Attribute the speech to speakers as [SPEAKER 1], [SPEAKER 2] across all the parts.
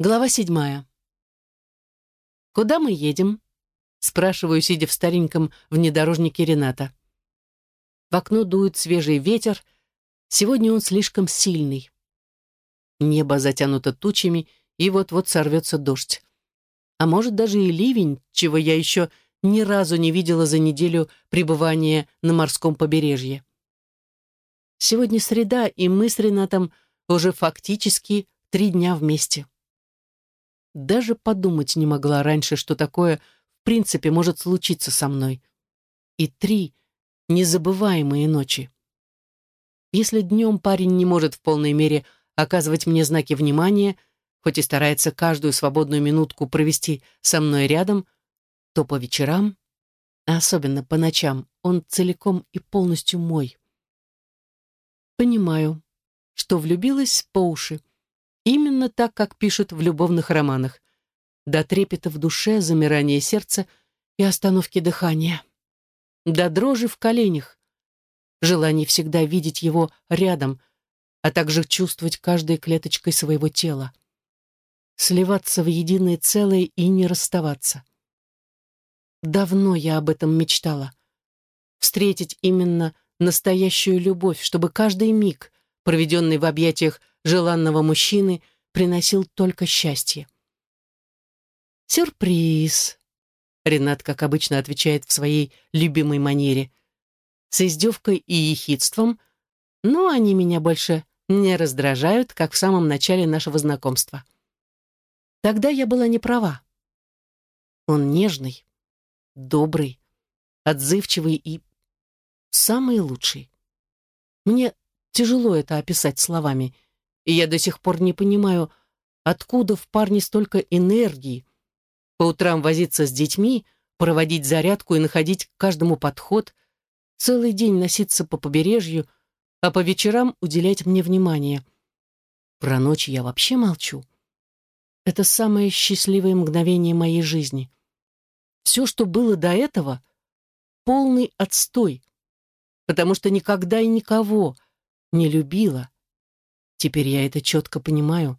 [SPEAKER 1] Глава седьмая. «Куда мы едем?» — спрашиваю, сидя в стареньком внедорожнике Рената. В окно дует свежий ветер, сегодня он слишком сильный. Небо затянуто тучами, и вот-вот сорвется дождь. А может, даже и ливень, чего я еще ни разу не видела за неделю пребывания на морском побережье. Сегодня среда, и мы с Ренатом уже фактически три дня вместе. Даже подумать не могла раньше, что такое в принципе может случиться со мной. И три незабываемые ночи. Если днем парень не может в полной мере оказывать мне знаки внимания, хоть и старается каждую свободную минутку провести со мной рядом, то по вечерам, а особенно по ночам, он целиком и полностью мой. Понимаю, что влюбилась по уши. Именно так, как пишут в любовных романах. До трепета в душе, замирания сердца и остановки дыхания. До дрожи в коленях. Желание всегда видеть его рядом, а также чувствовать каждой клеточкой своего тела. Сливаться в единое целое и не расставаться. Давно я об этом мечтала. Встретить именно настоящую любовь, чтобы каждый миг, проведенный в объятиях желанного мужчины приносил только счастье. «Сюрприз!» Ренат, как обычно, отвечает в своей любимой манере. С издевкой и ехидством, но они меня больше не раздражают, как в самом начале нашего знакомства. Тогда я была не права. Он нежный, добрый, отзывчивый и самый лучший. Мне тяжело это описать словами, и я до сих пор не понимаю, откуда в парне столько энергии. По утрам возиться с детьми, проводить зарядку и находить к каждому подход, целый день носиться по побережью, а по вечерам уделять мне внимание. Про ночь я вообще молчу. Это самое счастливое мгновение моей жизни. Все, что было до этого, полный отстой, потому что никогда и никого не любила, Теперь я это четко понимаю.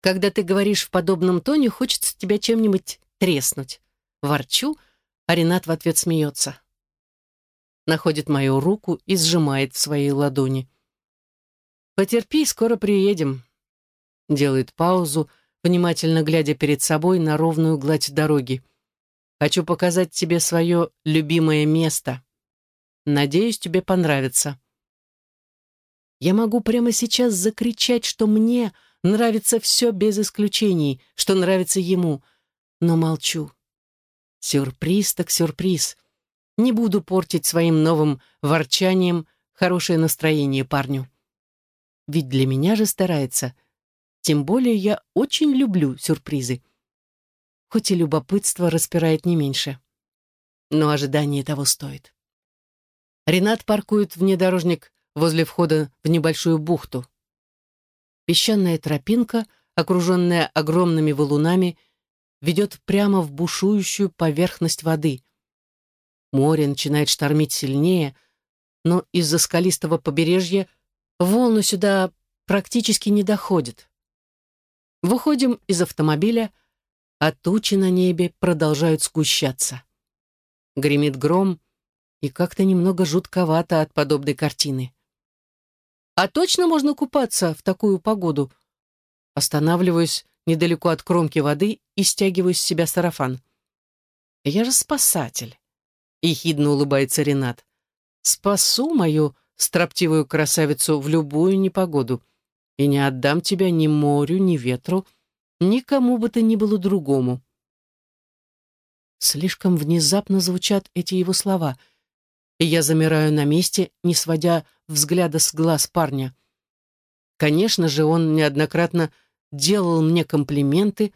[SPEAKER 1] Когда ты говоришь в подобном тоне, хочется тебя чем-нибудь треснуть. Ворчу, а Ренат в ответ смеется. Находит мою руку и сжимает в своей ладони. «Потерпи, скоро приедем». Делает паузу, внимательно глядя перед собой на ровную гладь дороги. «Хочу показать тебе свое любимое место. Надеюсь, тебе понравится». Я могу прямо сейчас закричать, что мне нравится все без исключений, что нравится ему, но молчу. Сюрприз так сюрприз. Не буду портить своим новым ворчанием хорошее настроение парню. Ведь для меня же старается. Тем более я очень люблю сюрпризы. Хоть и любопытство распирает не меньше. Но ожидание того стоит. Ренат паркует внедорожник возле входа в небольшую бухту. Песчаная тропинка, окруженная огромными валунами, ведет прямо в бушующую поверхность воды. Море начинает штормить сильнее, но из-за скалистого побережья волны сюда практически не доходят. Выходим из автомобиля, а тучи на небе продолжают сгущаться. Гремит гром, и как-то немного жутковато от подобной картины. А точно можно купаться в такую погоду? Останавливаюсь недалеко от кромки воды и стягиваю с себя сарафан. Я же спасатель. Ехидно улыбается Ренат. Спасу мою строптивую красавицу в любую непогоду и не отдам тебя ни морю, ни ветру, никому бы то ни было другому. Слишком внезапно звучат эти его слова — и я замираю на месте, не сводя взгляда с глаз парня. Конечно же, он неоднократно делал мне комплименты,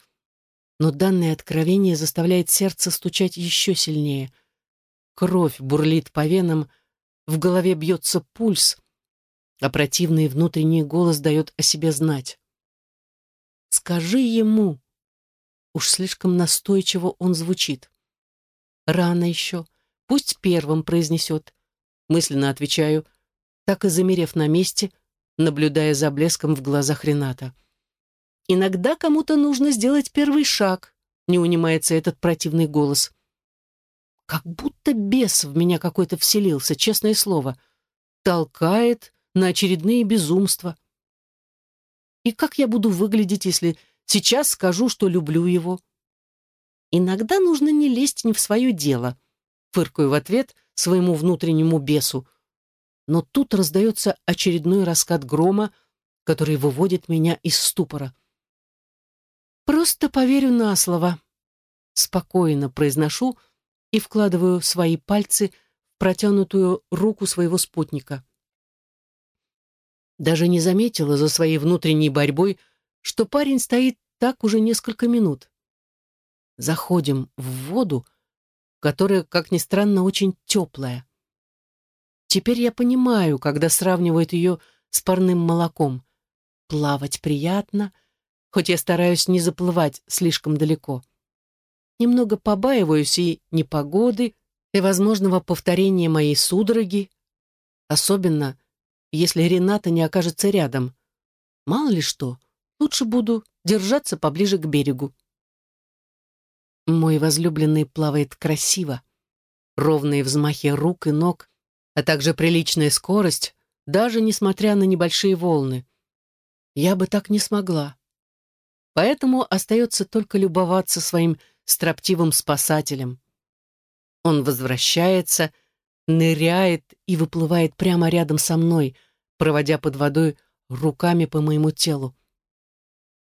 [SPEAKER 1] но данное откровение заставляет сердце стучать еще сильнее. Кровь бурлит по венам, в голове бьется пульс, а противный внутренний голос дает о себе знать. «Скажи ему!» Уж слишком настойчиво он звучит. Рано еще, Пусть первым произнесет. Мысленно отвечаю, так и замерев на месте, наблюдая за блеском в глазах Рената. Иногда кому-то нужно сделать первый шаг, не унимается этот противный голос. Как будто бес в меня какой-то вселился, честное слово. Толкает на очередные безумства. И как я буду выглядеть, если сейчас скажу, что люблю его? Иногда нужно не лезть не в свое дело. Фыркаю в ответ своему внутреннему бесу. Но тут раздается очередной раскат грома, который выводит меня из ступора. Просто поверю на слово. Спокойно произношу и вкладываю свои пальцы в протянутую руку своего спутника. Даже не заметила за своей внутренней борьбой, что парень стоит так уже несколько минут. Заходим в воду, которая, как ни странно, очень теплая. Теперь я понимаю, когда сравнивают ее с парным молоком. Плавать приятно — хоть я стараюсь не заплывать слишком далеко. Немного побаиваюсь и непогоды, и возможного повторения моей судороги, особенно если Рената не окажется рядом. Мало ли что, лучше буду держаться поближе к берегу. Мой возлюбленный плавает красиво. Ровные взмахи рук и ног, а также приличная скорость, даже несмотря на небольшие волны. Я бы так не смогла поэтому остается только любоваться своим строптивым спасателем. Он возвращается, ныряет и выплывает прямо рядом со мной, проводя под водой руками по моему телу.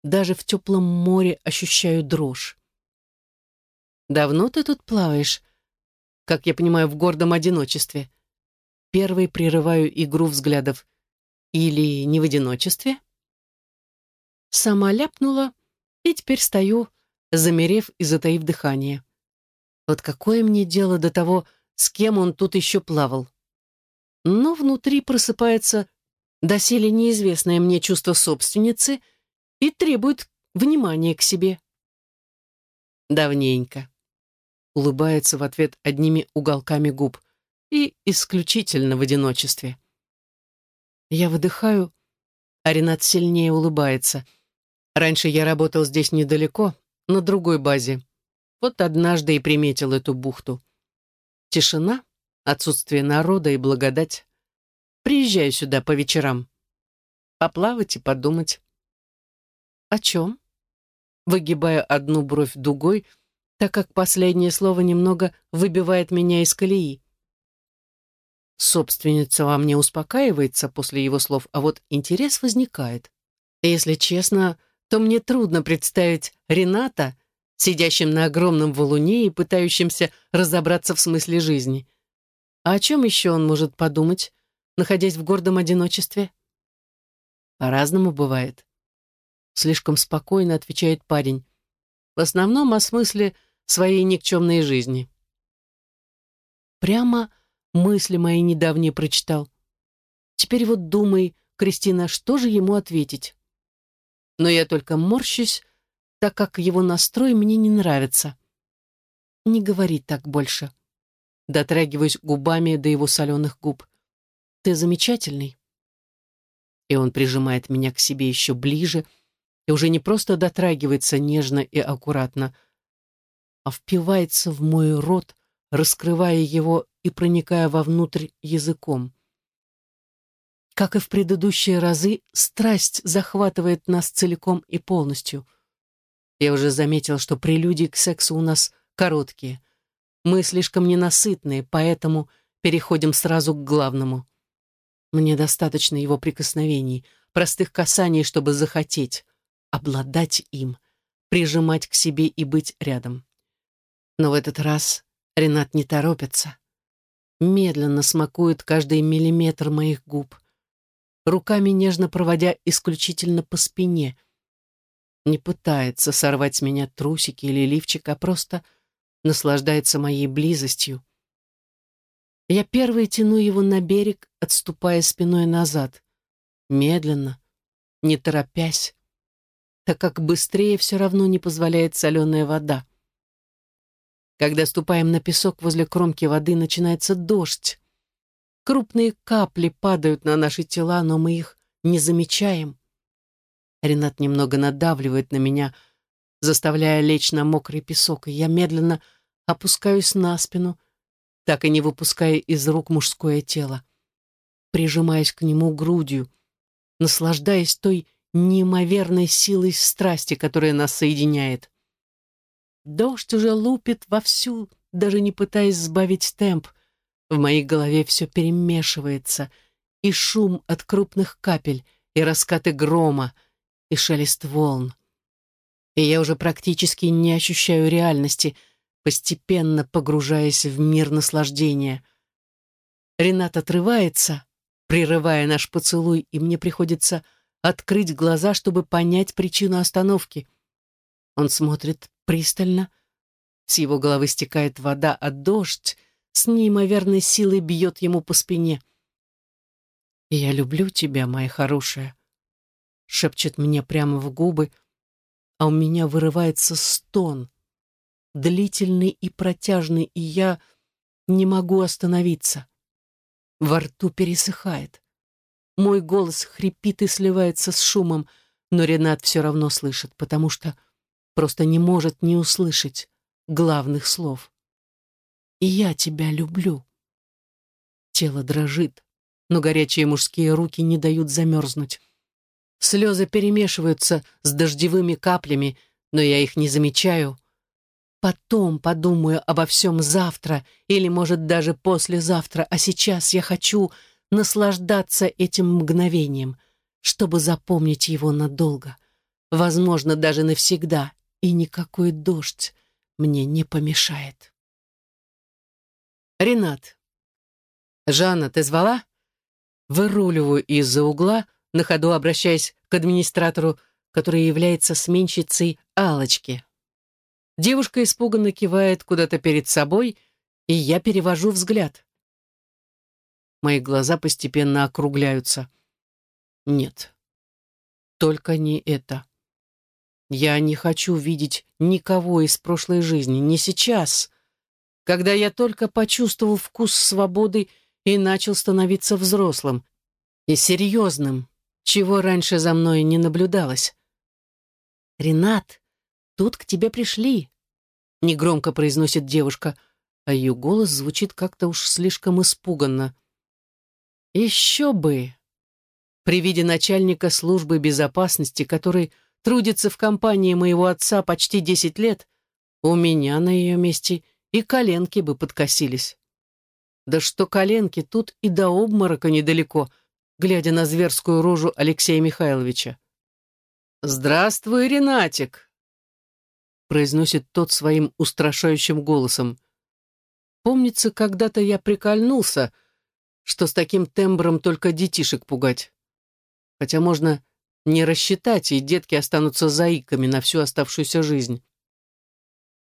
[SPEAKER 1] Даже в теплом море ощущаю дрожь. «Давно ты тут плаваешь?» Как я понимаю, в гордом одиночестве. Первый прерываю игру взглядов. Или не в одиночестве? Сама ляпнула, и теперь стою, замерев и затаив дыхание. Вот какое мне дело до того, с кем он тут еще плавал? Но внутри просыпается доселе неизвестное мне чувство собственницы и требует внимания к себе. Давненько. Улыбается в ответ одними уголками губ и исключительно в одиночестве. Я выдыхаю, а Ренат сильнее улыбается — Раньше я работал здесь недалеко, на другой базе. Вот однажды и приметил эту бухту. Тишина, отсутствие народа и благодать. Приезжаю сюда по вечерам. Поплавать и подумать. О чем? Выгибаю одну бровь дугой, так как последнее слово немного выбивает меня из колеи. Собственница во мне успокаивается после его слов, а вот интерес возникает. Если честно, то мне трудно представить Рената, сидящим на огромном валуне и пытающимся разобраться в смысле жизни. А о чем еще он может подумать, находясь в гордом одиночестве? По-разному бывает. Слишком спокойно отвечает парень. В основном о смысле своей никчемной жизни. Прямо мысли мои недавние прочитал. Теперь вот думай, Кристина, что же ему ответить? но я только морщусь, так как его настрой мне не нравится. Не говори так больше. Дотрагиваюсь губами до его соленых губ. Ты замечательный. И он прижимает меня к себе еще ближе и уже не просто дотрагивается нежно и аккуратно, а впивается в мой рот, раскрывая его и проникая вовнутрь языком. Как и в предыдущие разы, страсть захватывает нас целиком и полностью. Я уже заметил, что прелюдии к сексу у нас короткие. Мы слишком ненасытные, поэтому переходим сразу к главному. Мне достаточно его прикосновений, простых касаний, чтобы захотеть, обладать им, прижимать к себе и быть рядом. Но в этот раз Ренат не торопится. Медленно смакует каждый миллиметр моих губ — руками нежно проводя исключительно по спине. Не пытается сорвать с меня трусики или лифчик, а просто наслаждается моей близостью. Я первой тяну его на берег, отступая спиной назад. Медленно, не торопясь, так как быстрее все равно не позволяет соленая вода. Когда ступаем на песок возле кромки воды, начинается дождь. Крупные капли падают на наши тела, но мы их не замечаем. Ренат немного надавливает на меня, заставляя лечь на мокрый песок, и я медленно опускаюсь на спину, так и не выпуская из рук мужское тело. Прижимаясь к нему грудью, наслаждаясь той неимоверной силой страсти, которая нас соединяет. Дождь уже лупит вовсю, даже не пытаясь сбавить темп. В моей голове все перемешивается, и шум от крупных капель, и раскаты грома, и шелест волн. И я уже практически не ощущаю реальности — постепенно погружаясь в мир наслаждения. Ренат отрывается, прерывая наш поцелуй, и мне приходится открыть глаза, чтобы понять причину остановки. Он смотрит пристально. С его головы стекает вода, а дождь с неимоверной силой бьет ему по спине. «Я люблю тебя, моя хорошая», — шепчет мне прямо в губы, а у меня вырывается стон — длительный и протяжный, и я не могу остановиться. Во рту пересыхает. Мой голос хрипит и сливается с шумом, но Ренат все равно слышит, потому что просто не может не услышать главных слов. «И я тебя люблю». Тело дрожит, но горячие мужские руки не дают замерзнуть. Слезы перемешиваются с дождевыми каплями, но я их не замечаю, Потом подумаю обо всем завтра или, может, даже послезавтра, а сейчас я хочу наслаждаться этим мгновением, чтобы запомнить его надолго, возможно, даже навсегда, и никакой дождь мне не помешает. Ренат. «Жанна, ты звала?» Выруливаю из-за угла, на ходу обращаясь к администратору, который является сменщицей алочки Девушка испуганно кивает куда-то перед собой, и я перевожу взгляд. Мои глаза постепенно округляются. Нет, только не это. Я не хочу видеть никого из прошлой жизни, не сейчас, когда я только почувствовал вкус свободы и начал становиться взрослым и серьезным, чего раньше за мной не наблюдалось. «Ренат, тут к тебе пришли», — негромко произносит девушка, а ее голос звучит как-то уж слишком испуганно. «Еще бы!» При виде начальника службы безопасности, который трудится в компании моего отца почти десять лет, у меня на ее месте и коленки бы подкосились. Да что коленки, тут и до обморока недалеко, глядя на зверскую рожу Алексея Михайловича. «Здравствуй, Ренатик!» произносит тот своим устрашающим голосом. Помнится, когда-то я прикольнулся, что с таким тембром только детишек пугать. Хотя можно не рассчитать, и детки останутся заиками на всю оставшуюся жизнь.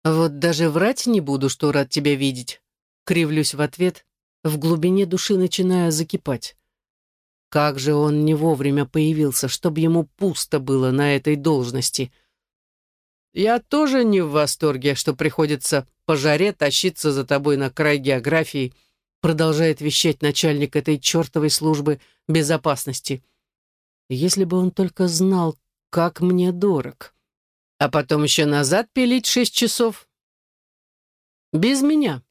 [SPEAKER 1] Вот даже врать не буду, что рад тебя видеть. Кривлюсь в ответ, в глубине души начиная закипать. Как же он не вовремя появился, чтобы ему пусто было на этой должности. Я тоже не в восторге, что приходится по жаре тащиться за тобой на край географии, продолжает вещать начальник этой чертовой службы безопасности. Если бы он только знал, как мне дорог. А потом еще назад пилить шесть часов. Без меня.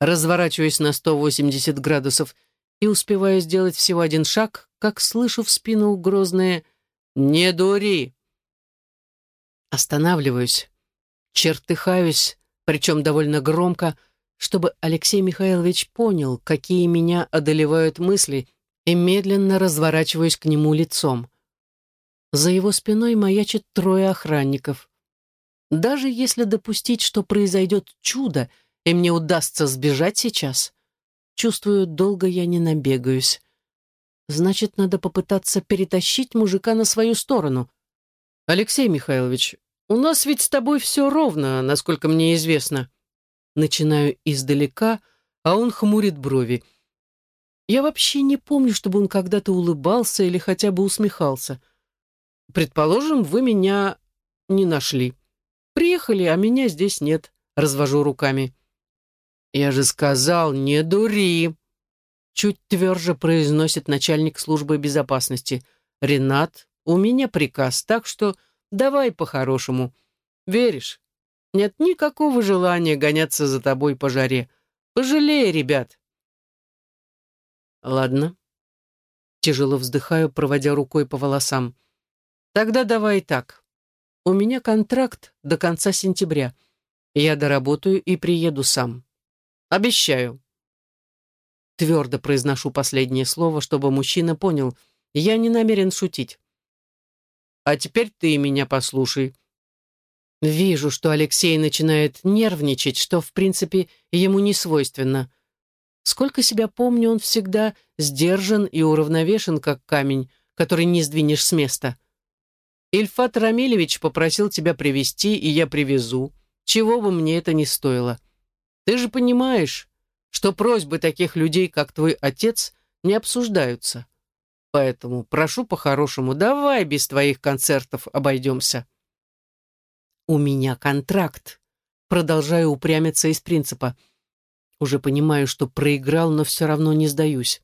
[SPEAKER 1] Разворачиваюсь на 180 градусов и успеваю сделать всего один шаг, как слышу в спину грозное «Не дури!» Останавливаюсь, чертыхаюсь, причем довольно громко, чтобы Алексей Михайлович понял, какие меня одолевают мысли, и медленно разворачиваюсь к нему лицом. За его спиной маячит трое охранников. Даже если допустить, что произойдет чудо, и мне удастся сбежать сейчас, чувствую, долго я не набегаюсь. Значит, надо попытаться перетащить мужика на свою сторону. Алексей Михайлович, у нас ведь с тобой все ровно, насколько мне известно. Начинаю издалека, а он хмурит брови. Я вообще не помню, чтобы он когда-то улыбался или хотя бы усмехался. Предположим, вы меня не нашли. Приехали, а меня здесь нет. Развожу руками. Я же сказал, не дури. Чуть тверже произносит начальник службы безопасности. Ренат, у меня приказ, так что давай по-хорошему. Веришь? Нет никакого желания гоняться за тобой по жаре. Пожалей, ребят. Ладно. Тяжело вздыхаю, проводя рукой по волосам. Тогда давай так. У меня контракт до конца сентября. Я доработаю и приеду сам. Обещаю. Твердо произношу последнее слово, чтобы мужчина понял, я не намерен шутить. А теперь ты меня послушай. Вижу, что Алексей начинает нервничать, что, в принципе, ему не свойственно. Сколько себя помню, он всегда сдержан и уравновешен, как камень, который не сдвинешь с места. Ильфат Рамилевич попросил тебя привести, и я привезу, чего бы мне это ни стоило. Ты же понимаешь, что просьбы таких людей, как твой отец, не обсуждаются. Поэтому прошу по-хорошему, давай без твоих концертов обойдемся. У меня контракт. Продолжаю упрямиться из принципа. Уже понимаю, что проиграл, но все равно не сдаюсь.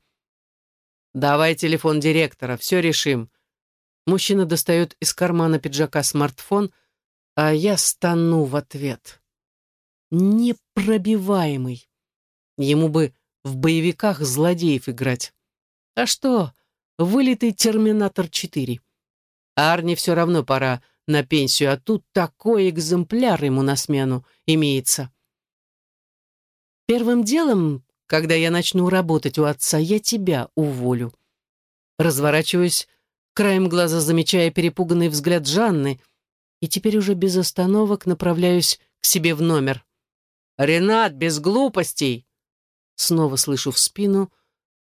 [SPEAKER 1] Давай телефон директора, все решим. Мужчина достает из кармана пиджака смартфон, а я стану в ответ. Непробиваемый. Ему бы в боевиках злодеев играть. А что, вылитый «Терминатор 4». Арни все равно пора на пенсию, а тут такой экземпляр ему на смену имеется. Первым делом, когда я начну работать у отца, я тебя уволю. Разворачиваюсь, краем глаза замечая перепуганный взгляд Жанны, и теперь уже без остановок направляюсь к себе в номер. «Ренат, без глупостей!» Снова слышу в спину,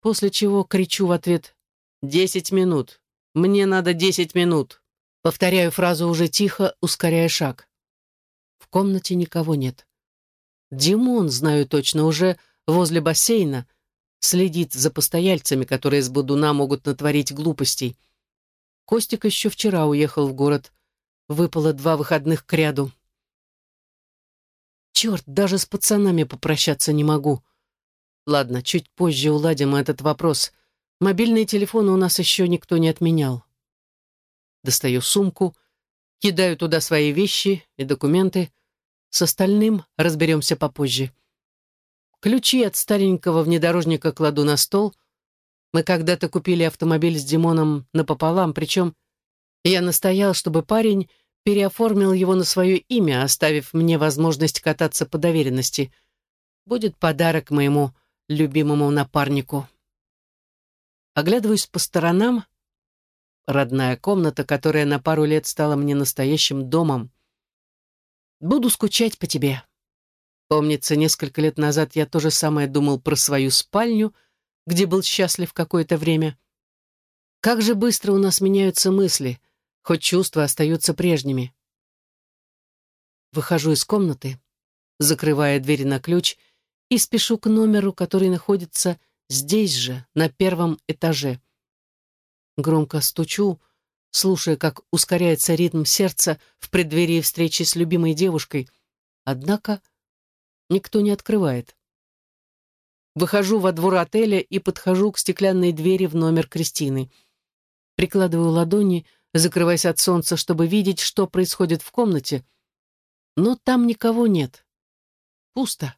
[SPEAKER 1] после чего кричу в ответ «Десять минут! Мне надо десять минут!» Повторяю фразу уже тихо, ускоряя шаг. В комнате никого нет. Димон, знаю точно, уже возле бассейна, следит за постояльцами, которые с Будуна могут натворить глупостей. Костик еще вчера уехал в город. Выпало два выходных к ряду. Черт, даже с пацанами попрощаться не могу. Ладно, чуть позже уладим этот вопрос. Мобильные телефоны у нас еще никто не отменял. Достаю сумку, кидаю туда свои вещи и документы. С остальным разберемся попозже. Ключи от старенького внедорожника кладу на стол. Мы когда-то купили автомобиль с Димоном напополам, причем я настоял, чтобы парень переоформил его на свое имя, оставив мне возможность кататься по доверенности. Будет подарок моему любимому напарнику. Оглядываюсь по сторонам. Родная комната, которая на пару лет стала мне настоящим домом. Буду скучать по тебе. Помнится, несколько лет назад я то же самое думал про свою спальню, где был счастлив какое-то время. Как же быстро у нас меняются мысли, хоть чувства остаются прежними. Выхожу из комнаты, закрывая дверь на ключ — и спешу к номеру, который находится здесь же, на первом этаже. Громко стучу, слушая, как ускоряется ритм сердца в преддверии встречи с любимой девушкой. Однако никто не открывает. Выхожу во двор отеля и подхожу к стеклянной двери в номер Кристины. Прикладываю ладони, закрываясь от солнца, чтобы видеть, что происходит в комнате. Но там никого нет. Пусто.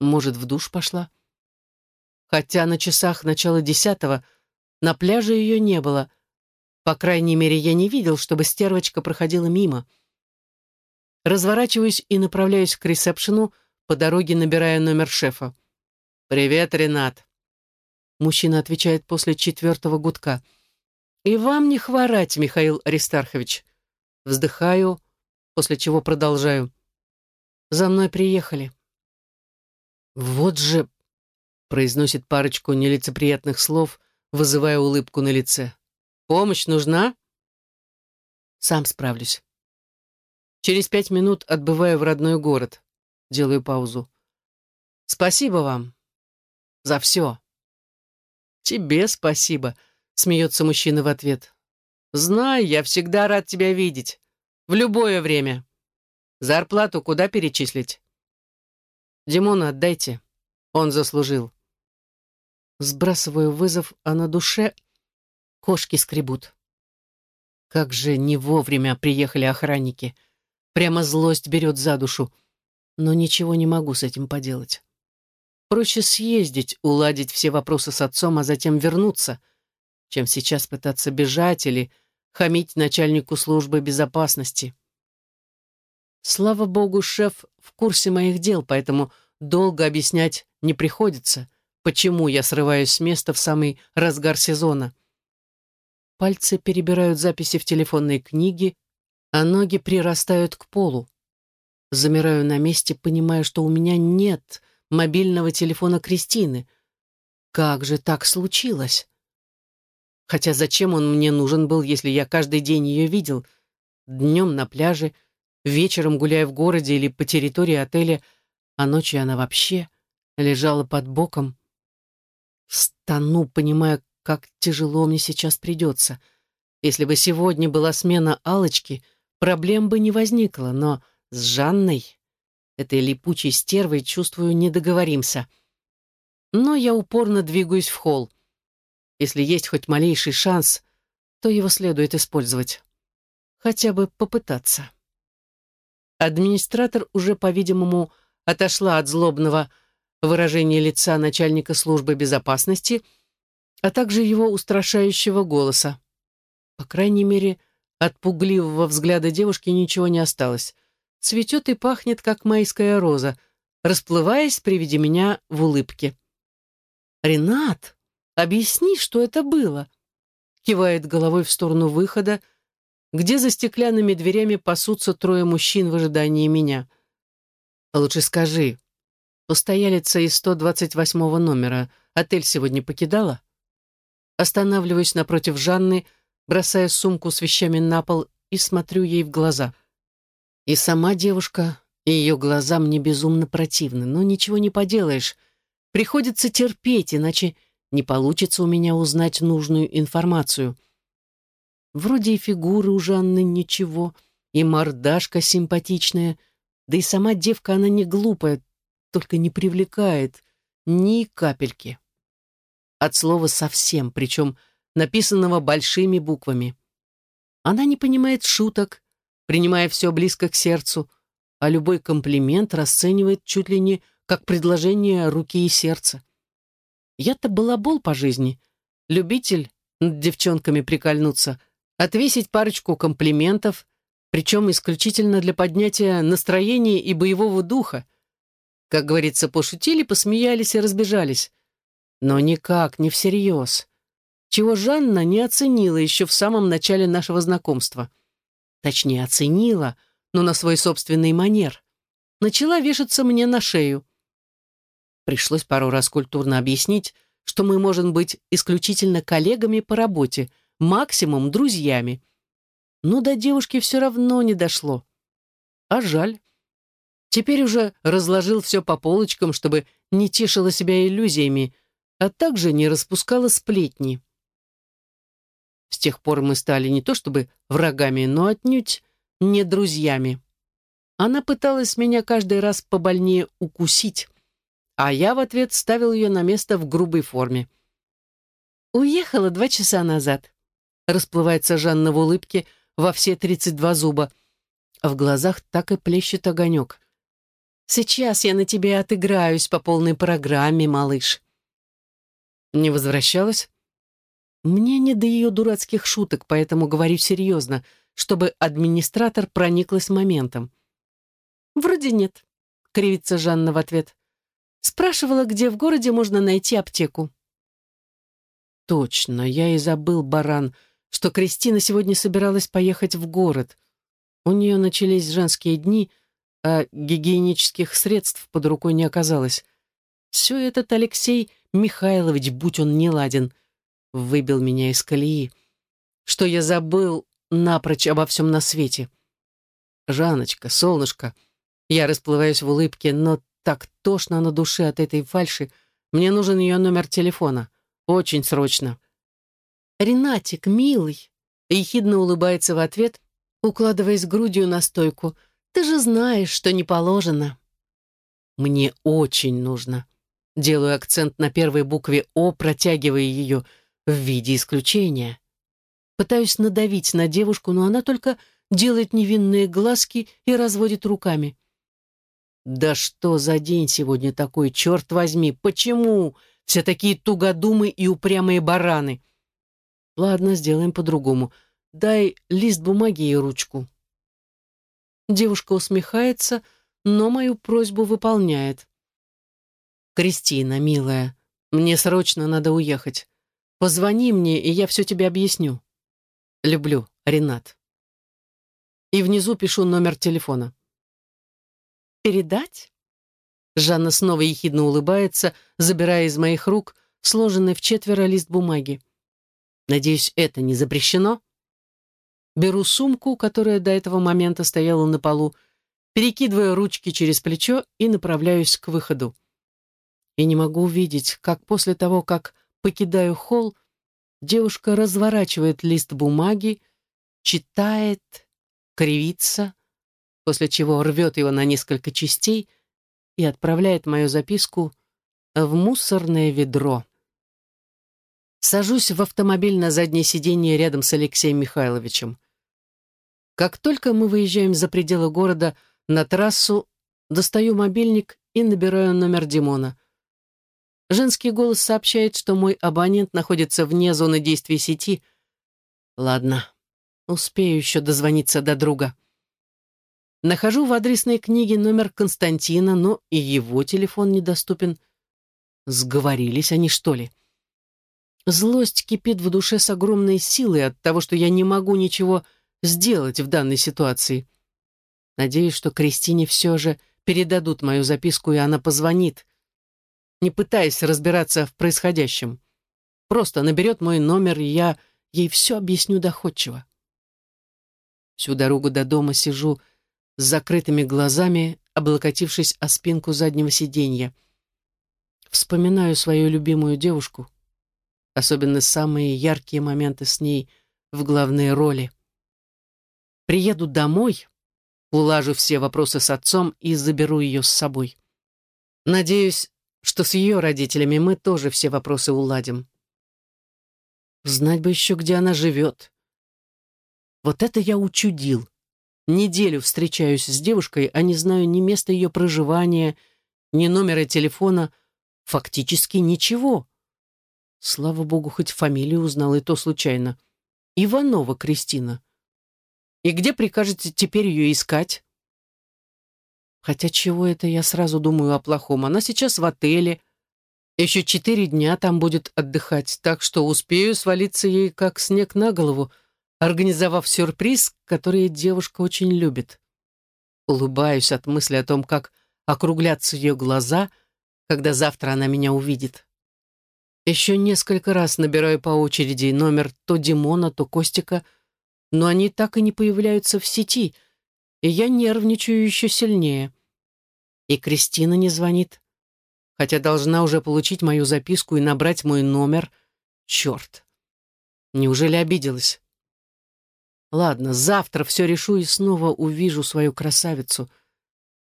[SPEAKER 1] Может, в душ пошла? Хотя на часах начала десятого на пляже ее не было. По крайней мере, я не видел, чтобы стервочка проходила мимо. Разворачиваюсь и направляюсь к ресепшену, по дороге набирая номер шефа. «Привет, Ренат!» Мужчина отвечает после четвертого гудка. «И вам не хворать, Михаил Аристархович!» Вздыхаю, после чего продолжаю. «За мной приехали». «Вот же...» — произносит парочку нелицеприятных слов, вызывая улыбку на лице. «Помощь нужна?» «Сам справлюсь». Через пять минут отбываю в родной город. Делаю паузу. «Спасибо вам. За все». «Тебе спасибо», — смеется мужчина в ответ. «Знай, я всегда рад тебя видеть. В любое время. Зарплату куда перечислить?» Димона отдайте. Он заслужил. Сбрасываю вызов, а на душе кошки скребут. Как же не вовремя приехали охранники. Прямо злость берет за душу. Но ничего не могу с этим поделать. Проще съездить, уладить все вопросы с отцом, а затем вернуться, чем сейчас пытаться бежать или хамить начальнику службы безопасности. Слава богу, шеф в курсе моих дел, поэтому долго объяснять не приходится, почему я срываюсь с места в самый разгар сезона. Пальцы перебирают записи в телефонной книге, а ноги прирастают к полу. Замираю на месте, понимая, что у меня нет мобильного телефона Кристины. Как же так случилось? Хотя зачем он мне нужен был, если я каждый день ее видел? Днем на пляже, вечером гуляя в городе или по территории отеля, а ночью она вообще лежала под боком. Стану, понимая, как тяжело мне сейчас придется. Если бы сегодня была смена алочки проблем бы не возникло, но с Жанной, этой липучей стервой, чувствую, не договоримся. Но я упорно двигаюсь в холл. Если есть хоть малейший шанс, то его следует использовать. Хотя бы попытаться. Администратор уже, по-видимому, отошла от злобного выражения лица начальника службы безопасности — а также его устрашающего голоса. По крайней мере, от пугливого взгляда девушки ничего не осталось. Цветет и пахнет, как майская роза, расплываясь при виде меня в улыбке. «Ренат, объясни, что это было?» Кивает головой в сторону выхода, где за стеклянными дверями пасутся трое мужчин в ожидании меня. «Лучше скажи, постоялица из 128 номера отель сегодня покидала?» Останавливаюсь напротив Жанны, бросая сумку с вещами на пол и смотрю ей в глаза. И сама девушка, и ее глаза мне безумно противны, но ничего не поделаешь. Приходится терпеть, иначе не получится у меня узнать нужную информацию. Вроде и фигуры у Жанны ничего, и мордашка симпатичная, да и сама девка она не глупая, только не привлекает ни капельки от слова «совсем», причем написанного большими буквами. Она не понимает шуток, принимая все близко к сердцу, а любой комплимент расценивает чуть ли не как предложение руки и сердца. Я-то балабол по жизни, любитель над девчонками прикольнуться, отвесить парочку комплиментов, причем исключительно для поднятия настроения и боевого духа. Как говорится, пошутили, посмеялись и разбежались. Но никак, не всерьез. Чего Жанна не оценила еще в самом начале нашего знакомства. Точнее, оценила, но на свой собственный манер. Начала вешаться мне на шею. Пришлось пару раз культурно объяснить, что мы можем быть исключительно коллегами по работе, максимум друзьями. Но до девушки все равно не дошло. А жаль. Теперь уже разложил все по полочкам, чтобы не тешила себя иллюзиями, а также не распускала сплетни. С тех пор мы стали не то чтобы врагами, но отнюдь не друзьями. Она пыталась меня каждый раз побольнее укусить, а я в ответ ставил ее на место в грубой форме. «Уехала два часа назад», — расплывается Жанна в улыбке во все тридцать два зуба, а в глазах так и плещет огонек. «Сейчас я на тебе отыграюсь по полной программе, малыш. Не возвращалась? Мне не до ее дурацких шуток, поэтому говорю серьезно, чтобы администратор прониклась моментом. «Вроде нет», — кривится Жанна в ответ. Спрашивала, где в городе можно найти аптеку. Точно, я и забыл, баран, что Кристина сегодня собиралась поехать в город. У нее начались женские дни, а гигиенических средств под рукой не оказалось. Все этот Алексей Михайлович, будь он неладен, выбил меня из колеи. Что я забыл напрочь обо всем на свете. Жаночка, солнышко, я расплываюсь в улыбке, но так тошно на душе от этой фальши. Мне нужен ее номер телефона. Очень срочно. «Ренатик, милый!» Ехидно улыбается в ответ, укладываясь грудью на стойку. «Ты же знаешь, что не положено». «Мне очень нужно». Делаю акцент на первой букве «О», протягивая ее в виде исключения. Пытаюсь надавить на девушку, но она только делает невинные глазки и разводит руками. «Да что за день сегодня такой, черт возьми! Почему все такие тугодумы и упрямые бараны?» «Ладно, сделаем по-другому. Дай лист бумаги и ручку». Девушка усмехается, но мою просьбу выполняет. «Кристина, милая, мне срочно надо уехать. Позвони мне, и я все тебе объясню. Люблю, Ренат». И внизу пишу номер телефона. «Передать?» Жанна снова ехидно улыбается, забирая из моих рук сложенный в четверо лист бумаги. «Надеюсь, это не запрещено?» Беру сумку, которая до этого момента стояла на полу, перекидываю ручки через плечо и направляюсь к выходу. И не могу увидеть, как после того, как покидаю холл, девушка разворачивает лист бумаги, читает, кривится, после чего рвет его на несколько частей и отправляет мою записку в мусорное ведро. Сажусь в автомобиль на заднее сиденье рядом с Алексеем Михайловичем. Как только мы выезжаем за пределы города на трассу, достаю мобильник и набираю номер Димона. Женский голос сообщает, что мой абонент находится вне зоны действия сети. Ладно, успею еще дозвониться до друга. Нахожу в адресной книге номер Константина, но и его телефон недоступен. Сговорились они, что ли? Злость кипит в душе с огромной силой от того, что я не могу ничего сделать в данной ситуации. Надеюсь, что Кристине все же передадут мою записку, и она позвонит, не пытаясь разбираться в происходящем. Просто наберет мой номер, и я ей все объясню доходчиво. Всю дорогу до дома сижу с закрытыми глазами, облокотившись о спинку заднего сиденья. Вспоминаю свою любимую девушку, особенно самые яркие моменты с ней в главной роли. Приеду домой, улажу все вопросы с отцом и заберу ее с собой. Надеюсь, что с ее родителями мы тоже все вопросы уладим. Знать бы еще, где она живет. Вот это я учудил. Неделю встречаюсь с девушкой, а не знаю ни места ее проживания, ни номера телефона, фактически ничего. Слава богу, хоть фамилию узнал, и то случайно. Иванова Кристина. И где прикажете теперь ее искать? Хотя чего это я сразу думаю о плохом? Она сейчас в отеле. Еще четыре дня там будет отдыхать, так что успею свалиться ей как снег на голову — организовав сюрприз, который девушка очень любит. Улыбаюсь от мысли о том, как округлятся ее глаза, когда завтра она меня увидит. Еще несколько раз набираю по очереди номер то Димона, то Костика, но они так и не появляются в сети, и я нервничаю еще сильнее. И Кристина не звонит, хотя должна уже получить мою записку и набрать мой номер. Черт! Неужели обиделась? Ладно, завтра все решу и снова увижу свою красавицу.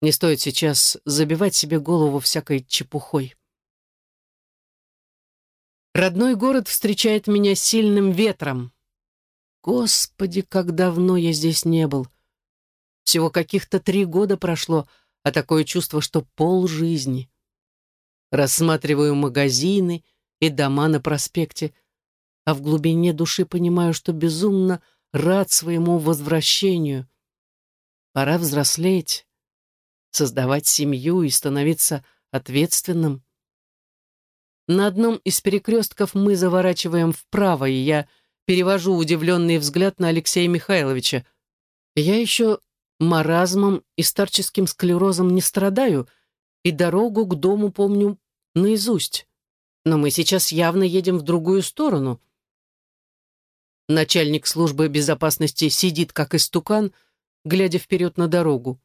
[SPEAKER 1] Не стоит сейчас забивать себе голову всякой чепухой. Родной город встречает меня сильным ветром. Господи, как давно я здесь не был. Всего каких-то три года прошло, а такое чувство, что пол жизни. Рассматриваю магазины и дома на проспекте, а в глубине души понимаю, что безумно рад своему возвращению. Пора взрослеть, создавать семью и становиться ответственным. На одном из перекрестков мы заворачиваем вправо, и я перевожу удивленный взгляд на Алексея Михайловича. Я еще маразмом и старческим склерозом не страдаю, и дорогу к дому помню наизусть. Но мы сейчас явно едем в другую сторону. Начальник службы безопасности сидит как истукан, глядя вперед на дорогу.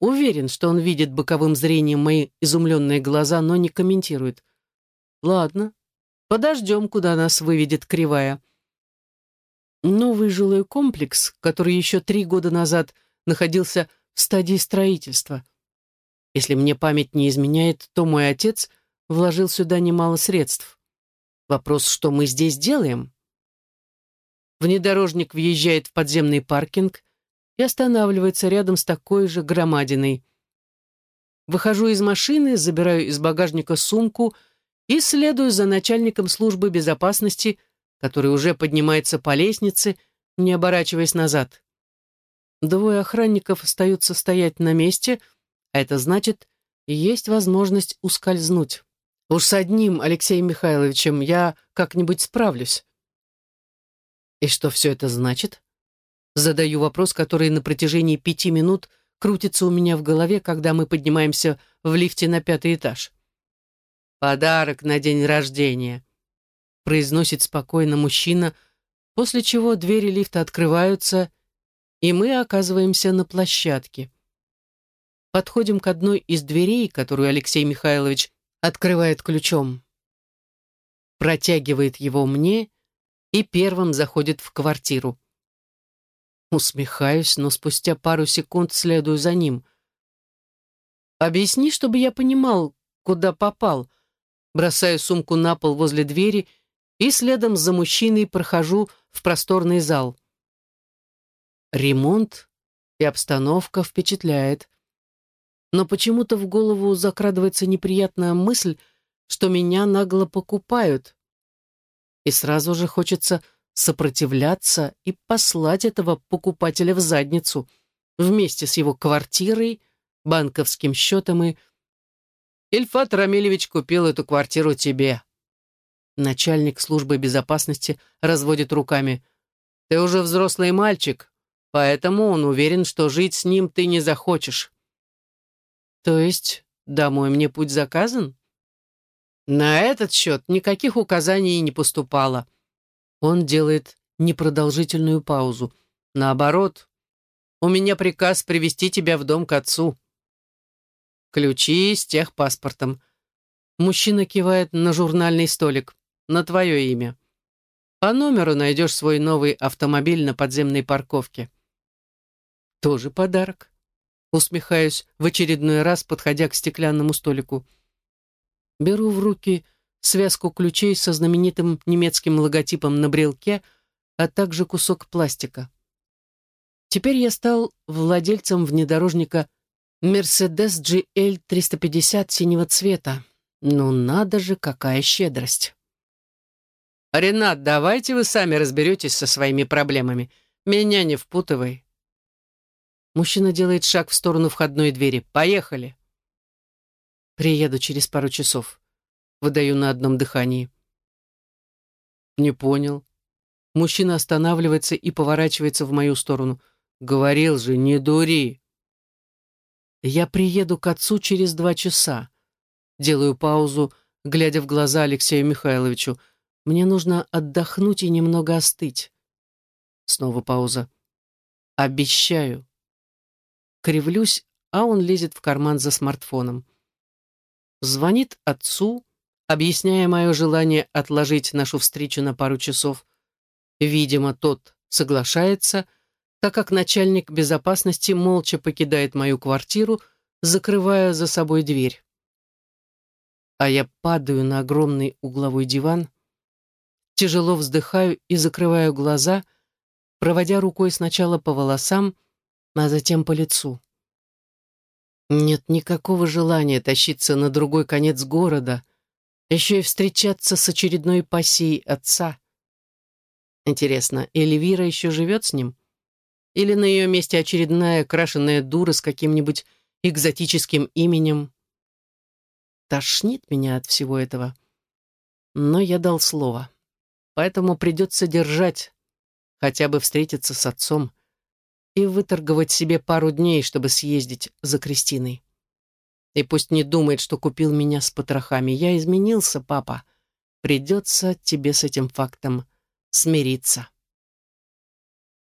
[SPEAKER 1] Уверен, что он видит боковым зрением мои изумленные глаза, но не комментирует. Ладно, подождем, куда нас выведет кривая. Новый жилой комплекс, который еще три года назад находился в стадии строительства. Если мне память не изменяет, то мой отец вложил сюда немало средств. Вопрос, что мы здесь делаем? Внедорожник въезжает в подземный паркинг и останавливается рядом с такой же громадиной. Выхожу из машины, забираю из багажника сумку и следую за начальником службы безопасности, который уже поднимается по лестнице, не оборачиваясь назад. Двое охранников остаются стоять на месте, а это значит, есть возможность ускользнуть. Уж с одним Алексеем Михайловичем я как-нибудь справлюсь. И что все это значит? Задаю вопрос, который на протяжении пяти минут крутится у меня в голове, когда мы поднимаемся в лифте на пятый этаж. «Подарок на день рождения», — произносит спокойно мужчина, после чего двери лифта открываются, и мы оказываемся на площадке. Подходим к одной из дверей, которую Алексей Михайлович открывает ключом. Протягивает его мне и первым заходит в квартиру. Усмехаюсь, но спустя пару секунд следую за ним. «Объясни, чтобы я понимал, куда попал». Бросаю сумку на пол возле двери и следом за мужчиной прохожу в просторный зал. Ремонт и обстановка впечатляет но почему-то в голову закрадывается неприятная мысль, что меня нагло покупают. И сразу же хочется сопротивляться и послать этого покупателя в задницу вместе с его квартирой, банковским счетом и... «Ильфат Рамилевич купил эту квартиру тебе». Начальник службы безопасности разводит руками. «Ты уже взрослый мальчик, поэтому он уверен, что жить с ним ты не захочешь». То есть домой мне путь заказан? На этот счет никаких указаний не поступало. Он делает непродолжительную паузу. Наоборот, у меня приказ привести тебя в дом к отцу. Ключи с техпаспортом. Мужчина кивает на журнальный столик. На твое имя. По номеру найдешь свой новый автомобиль на подземной парковке. Тоже подарок. Усмехаюсь в очередной раз, подходя к стеклянному столику. Беру в руки связку ключей со знаменитым немецким логотипом на брелке, а также кусок пластика. Теперь я стал владельцем внедорожника Mercedes GL 350 синего цвета. Ну надо же, какая щедрость. «Ренат, давайте вы сами разберетесь со своими проблемами. Меня не впутывай», Мужчина делает шаг в сторону входной двери. «Поехали!» «Приеду через пару часов», — выдаю на одном дыхании. «Не понял». Мужчина останавливается и поворачивается в мою сторону. «Говорил же, не дури!» «Я приеду к отцу через два часа». Делаю паузу, глядя в глаза Алексею Михайловичу. «Мне нужно отдохнуть и немного остыть». Снова пауза. «Обещаю». Кривлюсь, а он лезет в карман за смартфоном. Звонит отцу, объясняя мое желание отложить нашу встречу на пару часов. Видимо, тот соглашается, так как начальник безопасности молча покидает мою квартиру, закрывая за собой дверь. А я падаю на огромный угловой диван, тяжело вздыхаю и закрываю глаза, проводя рукой сначала по волосам, а затем по лицу. Нет никакого желания тащиться на другой конец города, еще и встречаться с очередной пассией отца. Интересно, Эльвира еще живет с ним? Или на ее месте очередная крашеная дура с каким-нибудь экзотическим именем? Тошнит меня от всего этого. Но я дал слово. Поэтому придется держать, хотя бы встретиться с отцом и выторговать себе пару дней, чтобы съездить за Кристиной. И пусть не думает, что купил меня с потрохами. Я изменился, папа. Придется тебе с этим фактом смириться.